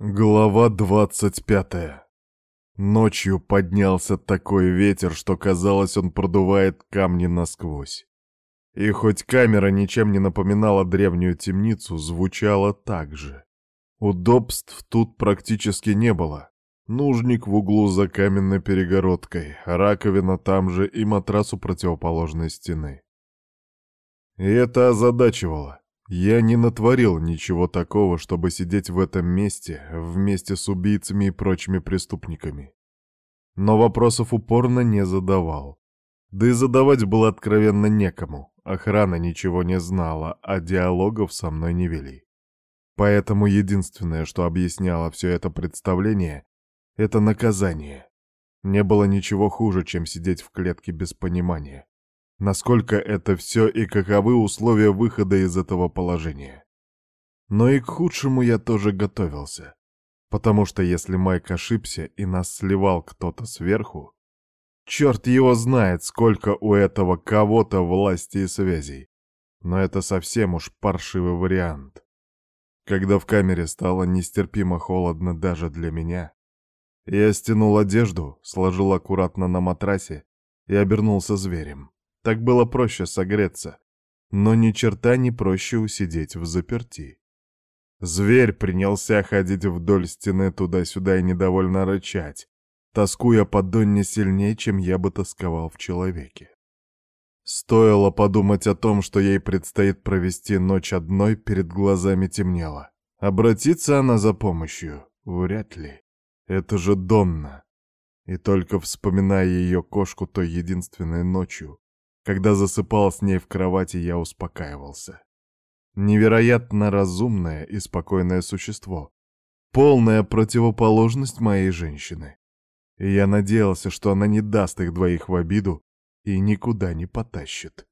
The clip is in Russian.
Глава двадцать пятая. Ночью поднялся такой ветер, что казалось, он продувает камни насквозь. И хоть камера ничем не напоминала древнюю темницу, звучала так же. Удобств тут практически не было. Нужник в углу за каменной перегородкой, раковина там же и матрас у противоположной стены. И это озадачивало. Я не натворил ничего такого, чтобы сидеть в этом месте вместе с убийцами и прочими преступниками. Но вопросов упорно не задавал. Да и задавать было откровенно некому. Охрана ничего не знала, а диалогов со мной не вели. Поэтому единственное, что объясняло все это представление, это наказание. Не было ничего хуже, чем сидеть в клетке без понимания насколько это все и каковы условия выхода из этого положения. Но и к худшему я тоже готовился, потому что если Майк ошибся и нас сливал кто-то сверху, черт его знает, сколько у этого кого-то власти и связей. Но это совсем уж паршивый вариант. Когда в камере стало нестерпимо холодно даже для меня, я стянул одежду, сложил аккуратно на матрасе и обернулся зверем. Так было проще согреться, но ни черта не проще усидеть в заперти. Зверь принялся ходить вдоль стены туда-сюда и недовольно рычать, тоскуя по Донне сильнее, чем я бы тосковал в человеке. Стоило подумать о том, что ей предстоит провести ночь одной, перед глазами темнело. Обратиться она за помощью? Вряд ли. Это же Донна. И только вспоминая ее кошку той единственной ночью, когда засыпал с ней в кровати, я успокаивался. Невероятно разумное и спокойное существо. Полная противоположность моей женщины. И я надеялся, что она не даст их двоих в обиду и никуда не потащит.